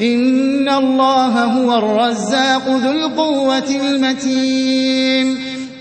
إِنَّ اللَّهَ هُوَ الرَّزَّاقُ ذُو الْقُوَّةِ الْمَتِينُ